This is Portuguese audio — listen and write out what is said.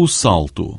o salto.